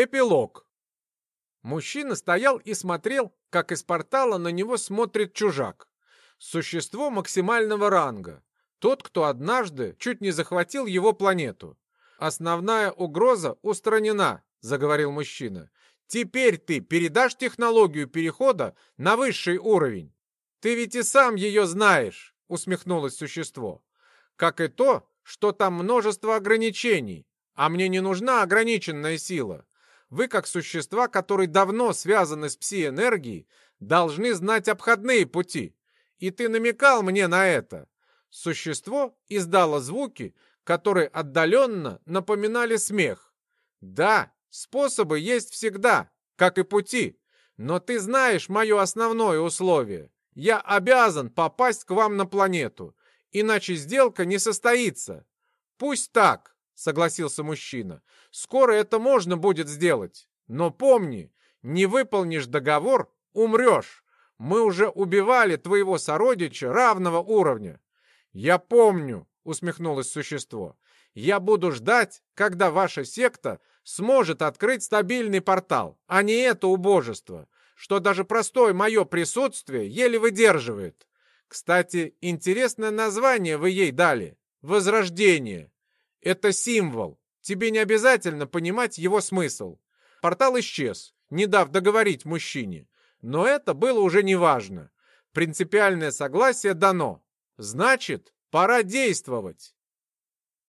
Эпилог. Мужчина стоял и смотрел, как из портала на него смотрит чужак. Существо максимального ранга. Тот, кто однажды чуть не захватил его планету. «Основная угроза устранена», — заговорил мужчина. «Теперь ты передашь технологию перехода на высший уровень». «Ты ведь и сам ее знаешь», — усмехнулось существо. «Как и то, что там множество ограничений, а мне не нужна ограниченная сила. Вы, как существа, которые давно связаны с пси-энергией, должны знать обходные пути. И ты намекал мне на это. Существо издало звуки, которые отдаленно напоминали смех. Да, способы есть всегда, как и пути. Но ты знаешь мое основное условие. Я обязан попасть к вам на планету, иначе сделка не состоится. Пусть так согласился мужчина. «Скоро это можно будет сделать. Но помни, не выполнишь договор — умрешь. Мы уже убивали твоего сородича равного уровня». «Я помню», — усмехнулось существо. «Я буду ждать, когда ваша секта сможет открыть стабильный портал, а не это убожество, что даже простое мое присутствие еле выдерживает. Кстати, интересное название вы ей дали — «Возрождение». Это символ. Тебе не обязательно понимать его смысл. Портал исчез, не дав договорить мужчине. Но это было уже неважно. Принципиальное согласие дано. Значит, пора действовать.